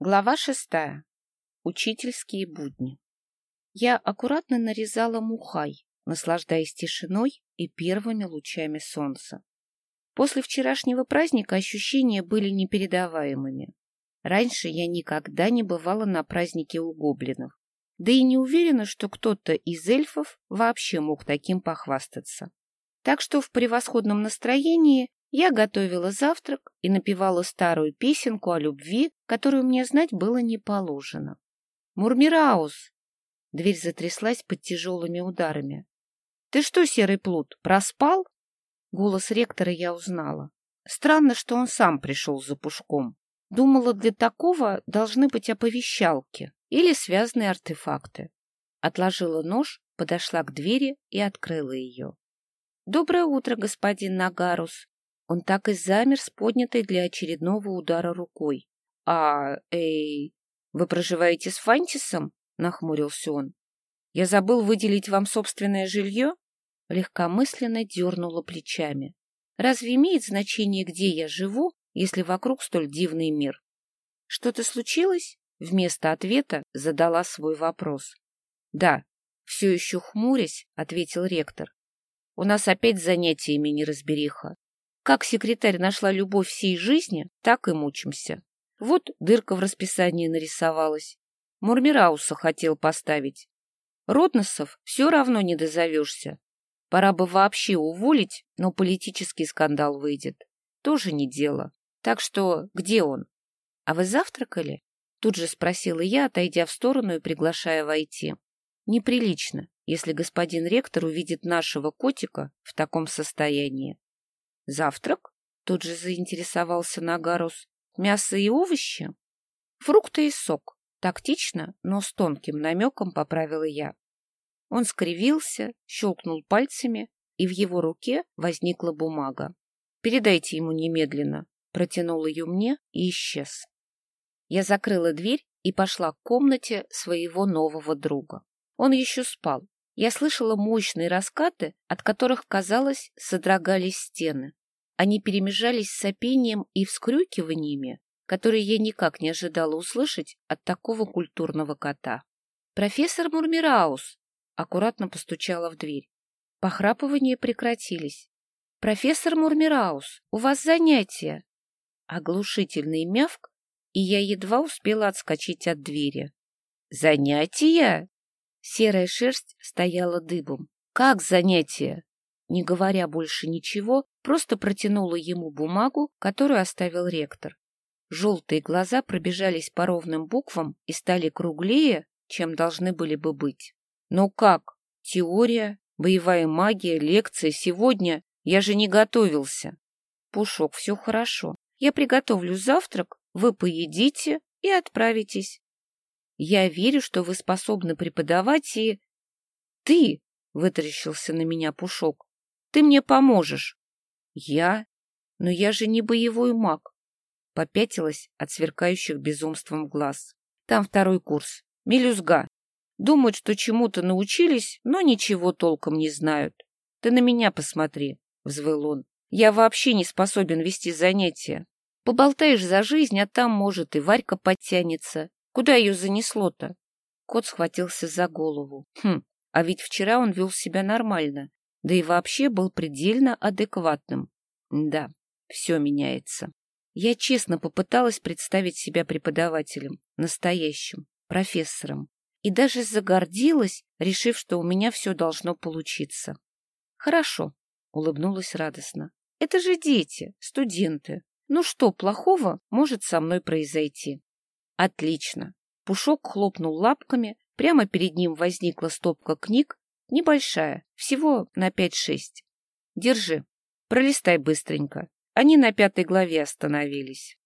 Глава шестая. Учительские будни. Я аккуратно нарезала мухай, наслаждаясь тишиной и первыми лучами солнца. После вчерашнего праздника ощущения были непередаваемыми. Раньше я никогда не бывала на празднике у гоблинов, да и не уверена, что кто-то из эльфов вообще мог таким похвастаться. Так что в превосходном настроении я готовила завтрак и напевала старую песенку о любви, которую мне знать было не положено. «Мурмираус!» Дверь затряслась под тяжелыми ударами. «Ты что, серый плут, проспал?» Голос ректора я узнала. Странно, что он сам пришел за пушком. Думала, для такого должны быть оповещалки или связанные артефакты. Отложила нож, подошла к двери и открыла ее. «Доброе утро, господин Нагарус!» Он так и замер с поднятой для очередного удара рукой. — А, эй, вы проживаете с Фантисом? — нахмурился он. — Я забыл выделить вам собственное жилье? Легкомысленно дернула плечами. Разве имеет значение, где я живу, если вокруг столь дивный мир? Что-то случилось? Вместо ответа задала свой вопрос. — Да, все еще хмурясь, — ответил ректор. — У нас опять занятиями неразбериха. Как секретарь нашла любовь всей жизни, так и мучимся. Вот дырка в расписании нарисовалась. Мурмирауса хотел поставить. Родносов все равно не дозовешься. Пора бы вообще уволить, но политический скандал выйдет. Тоже не дело. Так что где он? А вы завтракали? Тут же спросила я, отойдя в сторону и приглашая войти. Неприлично, если господин ректор увидит нашего котика в таком состоянии. Завтрак? Тут же заинтересовался Нагарус. Мясо и овощи? Фрукты и сок. Тактично, но с тонким намеком поправила я. Он скривился, щелкнул пальцами, и в его руке возникла бумага. «Передайте ему немедленно», протянул ее мне и исчез. Я закрыла дверь и пошла к комнате своего нового друга. Он еще спал. Я слышала мощные раскаты, от которых, казалось, содрогались стены. Они перемежались с сопением и вскрюкиваниями, которые я никак не ожидала услышать от такого культурного кота. «Профессор Мурмираус!» аккуратно постучала в дверь. Похрапывания прекратились. «Профессор Мурмираус, у вас занятия!» Оглушительный мявк, и я едва успела отскочить от двери. «Занятия?» Серая шерсть стояла дыбом. «Как занятия?» Не говоря больше ничего, просто протянула ему бумагу, которую оставил ректор. Желтые глаза пробежались по ровным буквам и стали круглее, чем должны были бы быть. «Ну как? Теория, боевая магия, лекция сегодня? Я же не готовился!» «Пушок, все хорошо. Я приготовлю завтрак, вы поедите и отправитесь. Я верю, что вы способны преподавать и...» «Ты!» — вытаращился на меня Пушок. Ты мне поможешь. Я? Но я же не боевой маг. Попятилась от сверкающих безумством глаз. Там второй курс. Мелюзга. Думают, что чему-то научились, но ничего толком не знают. Ты на меня посмотри, — взвыл он. Я вообще не способен вести занятия. Поболтаешь за жизнь, а там, может, и Варька подтянется. Куда ее занесло-то? Кот схватился за голову. Хм, а ведь вчера он вел себя нормально да и вообще был предельно адекватным. Да, все меняется. Я честно попыталась представить себя преподавателем, настоящим, профессором, и даже загордилась, решив, что у меня все должно получиться. Хорошо, улыбнулась радостно. Это же дети, студенты. Ну что плохого может со мной произойти? Отлично. Пушок хлопнул лапками, прямо перед ним возникла стопка книг, Небольшая, всего на пять-шесть. Держи, пролистай быстренько. Они на пятой главе остановились.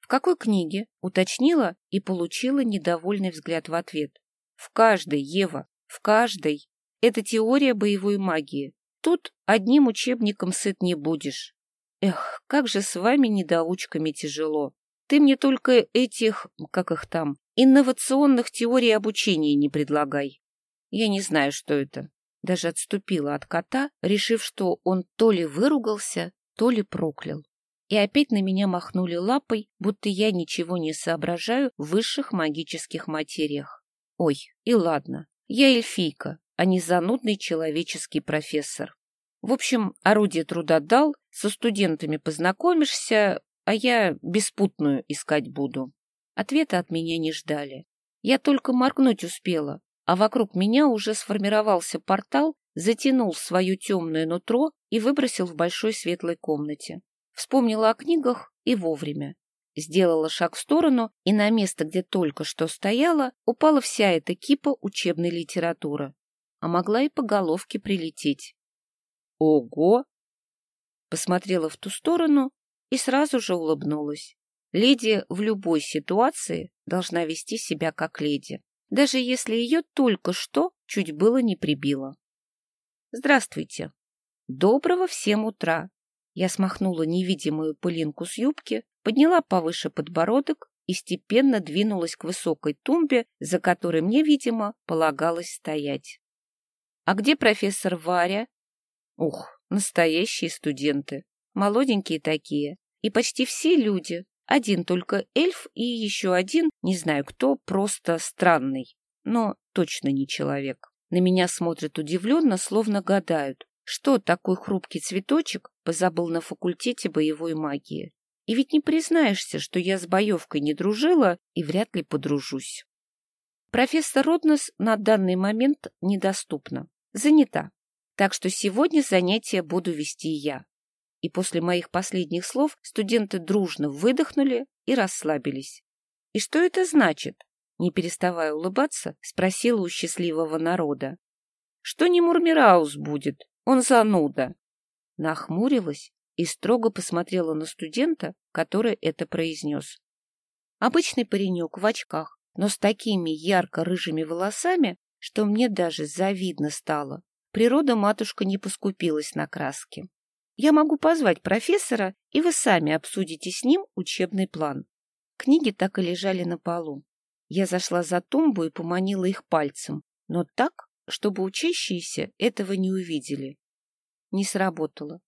В какой книге? Уточнила и получила недовольный взгляд в ответ. В каждой, Ева, в каждой. Это теория боевой магии. Тут одним учебником сыт не будешь. Эх, как же с вами недоучками тяжело. Ты мне только этих, как их там, инновационных теорий обучения не предлагай. Я не знаю, что это. Даже отступила от кота, решив, что он то ли выругался, то ли проклял. и опять на меня махнули лапой, будто я ничего не соображаю в высших магических материях. Ой, и ладно, я эльфийка, а не занудный человеческий профессор. В общем, орудие труда дал, со студентами познакомишься, а я беспутную искать буду. Ответа от меня не ждали. Я только моргнуть успела, а вокруг меня уже сформировался портал, затянул свое темное нутро и выбросил в большой светлой комнате. Вспомнила о книгах и вовремя. Сделала шаг в сторону, и на место, где только что стояла, упала вся эта кипа учебной литературы. А могла и по головке прилететь. Ого! Посмотрела в ту сторону и сразу же улыбнулась. Леди в любой ситуации должна вести себя как леди, даже если ее только что чуть было не прибило. Здравствуйте. Доброго всем утра. Я смахнула невидимую пылинку с юбки, подняла повыше подбородок и степенно двинулась к высокой тумбе, за которой мне, видимо, полагалось стоять. А где профессор Варя? Ух, настоящие студенты. Молоденькие такие. И почти все люди. Один только эльф и еще один, не знаю кто, просто странный. Но точно не человек. На меня смотрят удивленно, словно гадают, что такой хрупкий цветочек позабыл на факультете боевой магии. И ведь не признаешься, что я с боевкой не дружила и вряд ли подружусь. Профессор Роднес на данный момент недоступна, занята, так что сегодня занятия буду вести я. И после моих последних слов студенты дружно выдохнули и расслабились. И что это значит? Не переставая улыбаться, спросила у счастливого народа. Что не Мурмираус будет? Он зануда. Нахмурилась и строго посмотрела на студента, который это произнес. Обычный паренек в очках, но с такими ярко-рыжими волосами, что мне даже завидно стало. Природа матушка не поскупилась на краски. Я могу позвать профессора, и вы сами обсудите с ним учебный план. Книги так и лежали на полу. Я зашла за тумбу и поманила их пальцем, но так, чтобы учащиеся этого не увидели. Не сработало.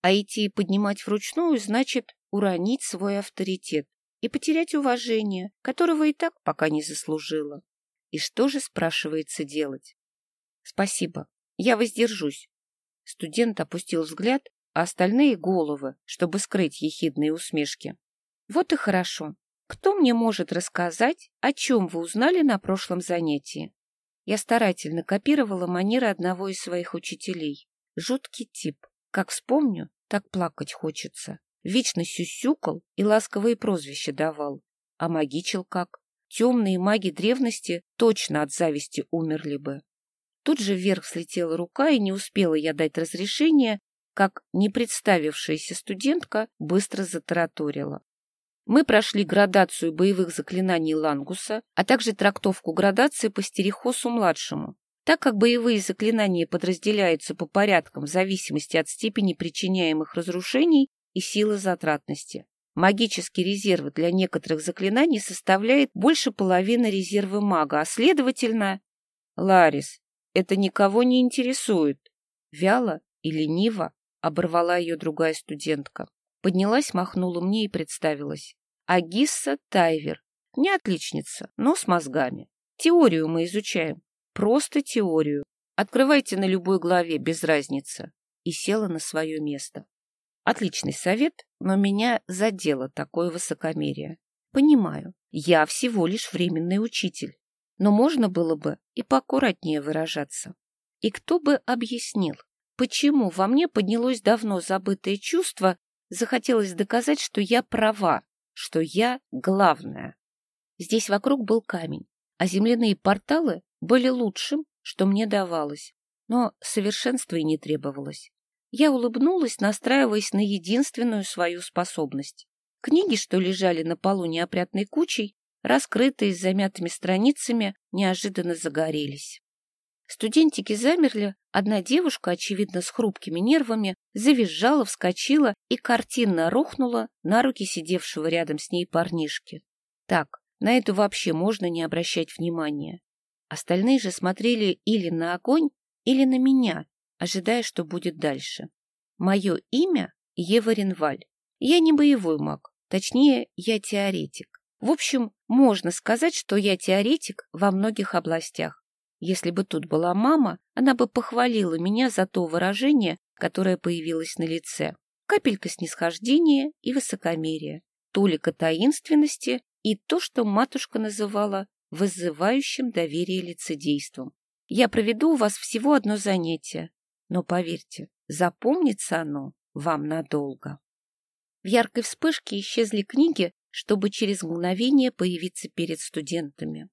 А идти и поднимать вручную значит уронить свой авторитет и потерять уважение, которого и так пока не заслужила. И что же, спрашивается, делать? Спасибо, я воздержусь. Студент опустил взгляд, а остальные — головы, чтобы скрыть ехидные усмешки. Вот и хорошо. Кто мне может рассказать, о чем вы узнали на прошлом занятии? Я старательно копировала манеры одного из своих учителей. Жуткий тип. Как вспомню, так плакать хочется. Вечно сюсюкал и ласковые прозвища давал. А магичил как? Темные маги древности точно от зависти умерли бы. Тут же вверх слетела рука, и не успела я дать разрешение, как непредставившаяся студентка быстро затараторила. Мы прошли градацию боевых заклинаний Лангуса, а также трактовку градации по Стерихосу-младшему. Так как боевые заклинания подразделяются по порядкам в зависимости от степени причиняемых разрушений и силы затратности. Магический резерв для некоторых заклинаний составляет больше половины резерва мага, а следовательно... Ларис, это никого не интересует. Вяло и лениво оборвала ее другая студентка. Поднялась, махнула мне и представилась. Агисса Тайвер. Не отличница, но с мозгами. Теорию мы изучаем. Просто теорию. Открывайте на любой главе, без разницы. И села на свое место. Отличный совет, но меня задело такое высокомерие. Понимаю, я всего лишь временный учитель. Но можно было бы и поаккуратнее выражаться. И кто бы объяснил, почему во мне поднялось давно забытое чувство Захотелось доказать, что я права, что я главная. Здесь вокруг был камень, а земляные порталы были лучшим, что мне давалось. Но совершенства и не требовалось. Я улыбнулась, настраиваясь на единственную свою способность. Книги, что лежали на полу неопрятной кучей, раскрытые с замятыми страницами, неожиданно загорелись. Студентики замерли, одна девушка, очевидно, с хрупкими нервами, завизжала, вскочила и картинно рухнула на руки сидевшего рядом с ней парнишки. Так, на это вообще можно не обращать внимания. Остальные же смотрели или на огонь, или на меня, ожидая, что будет дальше. Мое имя — Ева Ренваль. Я не боевой маг, точнее, я теоретик. В общем, можно сказать, что я теоретик во многих областях. Если бы тут была мама, она бы похвалила меня за то выражение, которое появилось на лице. Капелька снисхождения и высокомерия, толика таинственности и то, что матушка называла вызывающим доверие лицедейством. Я проведу у вас всего одно занятие, но, поверьте, запомнится оно вам надолго. В яркой вспышке исчезли книги, чтобы через мгновение появиться перед студентами.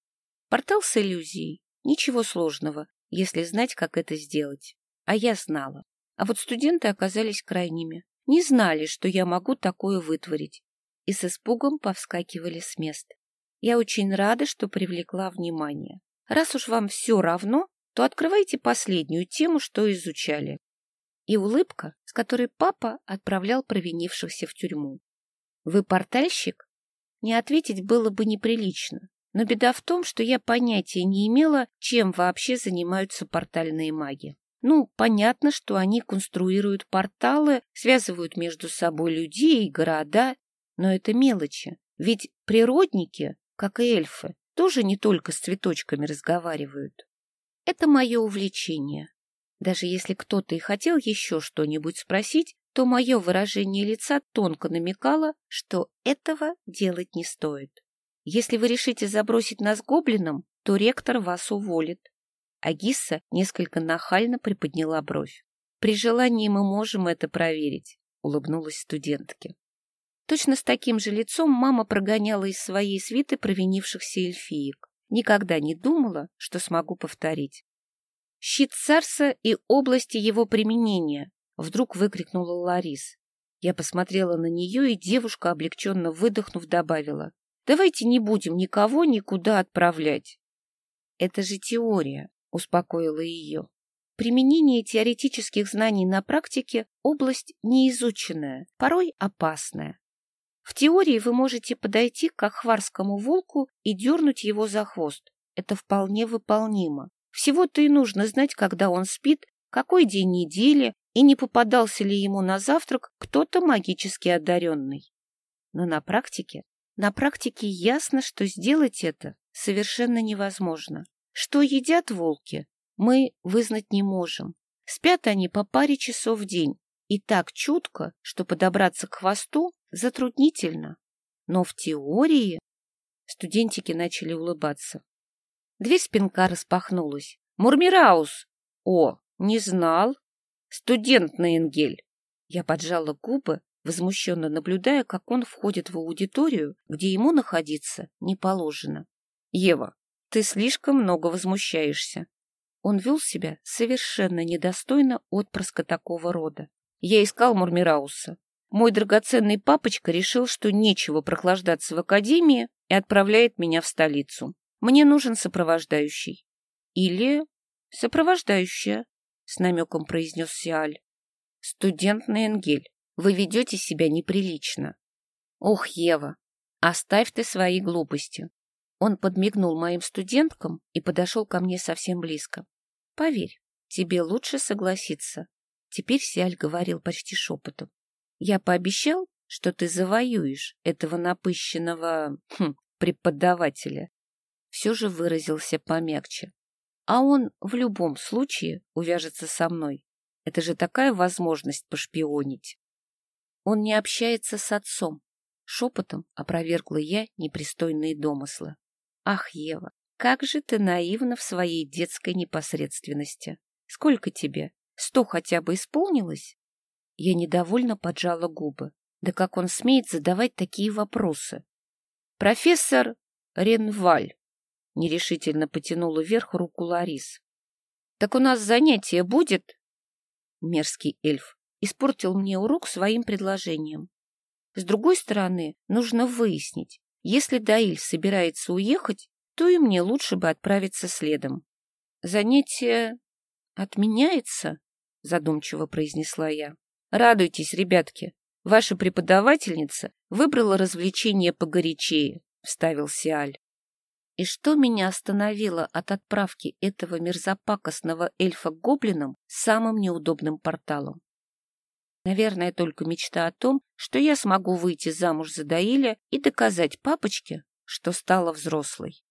Портал с иллюзией. Ничего сложного, если знать, как это сделать. А я знала. А вот студенты оказались крайними. Не знали, что я могу такое вытворить. И с испугом повскакивали с мест. Я очень рада, что привлекла внимание. Раз уж вам все равно, то открывайте последнюю тему, что изучали. И улыбка, с которой папа отправлял провинившихся в тюрьму. Вы портальщик? Не ответить было бы неприлично. Но беда в том, что я понятия не имела, чем вообще занимаются портальные маги. Ну, понятно, что они конструируют порталы, связывают между собой людей и города, но это мелочи. Ведь природники, как и эльфы, тоже не только с цветочками разговаривают. Это мое увлечение. Даже если кто-то и хотел еще что-нибудь спросить, то мое выражение лица тонко намекало, что этого делать не стоит. Если вы решите забросить нас гоблином, то ректор вас уволит. Агисса несколько нахально приподняла бровь. При желании мы можем это проверить, улыбнулась студентке. Точно с таким же лицом мама прогоняла из своей свиты провинившихся эльфиек. Никогда не думала, что смогу повторить. «Щит царса и области его применения!» — вдруг выкрикнула Ларис. Я посмотрела на нее, и девушка, облегченно выдохнув, добавила. «Давайте не будем никого никуда отправлять». «Это же теория», — успокоила ее. Применение теоретических знаний на практике — область неизученная, порой опасная. В теории вы можете подойти к ахварскому волку и дернуть его за хвост. Это вполне выполнимо. Всего-то и нужно знать, когда он спит, какой день недели и не попадался ли ему на завтрак кто-то магически одаренный. Но на практике, на практике ясно, что сделать это совершенно невозможно. Что едят волки, мы вызнать не можем. Спят они по паре часов в день и так чутко, что подобраться к хвосту затруднительно. Но в теории... Студентики начали улыбаться. Дверь спинка распахнулась. «Мурмираус!» «О, не знал!» «Студент на Энгель!» Я поджала губы, возмущенно наблюдая, как он входит в аудиторию, где ему находиться не положено. «Ева, ты слишком много возмущаешься!» Он вел себя совершенно недостойно отпрыска такого рода. Я искал Мурмирауса. Мой драгоценный папочка решил, что нечего прохлаждаться в академии и отправляет меня в столицу. Мне нужен сопровождающий. Или сопровождающая, с намеком произнес Сиаль. Студент на Энгель, вы ведете себя неприлично. Ох, Ева, оставь ты свои глупости. Он подмигнул моим студенткам и подошел ко мне совсем близко. Поверь, тебе лучше согласиться. Теперь Сиаль говорил почти шепотом. Я пообещал, что ты завоюешь этого напыщенного хм, преподавателя. Все же выразился помягче. А он в любом случае увяжется со мной. Это же такая возможность пошпионить. Он не общается с отцом. Шепотом опровергла я непристойные домыслы. Ах, Ева, как же ты наивна в своей детской непосредственности. Сколько тебе? Сто хотя бы исполнилось? Я недовольно поджала губы. Да как он смеет задавать такие вопросы? Профессор Ренваль нерешительно потянула вверх руку Ларис. Так у нас занятие будет? Мерзкий эльф испортил мне урок своим предложением. С другой стороны, нужно выяснить, если Даиль собирается уехать, то и мне лучше бы отправиться следом. Занятие отменяется? Задумчиво произнесла я. Радуйтесь, ребятки, ваша преподавательница выбрала развлечение погорячее, вставил Сиаль. И что меня остановило от отправки этого мерзопакостного эльфа к гоблинам самым неудобным порталом? Наверное, только мечта о том, что я смогу выйти замуж за Даиля и доказать папочке, что стала взрослой.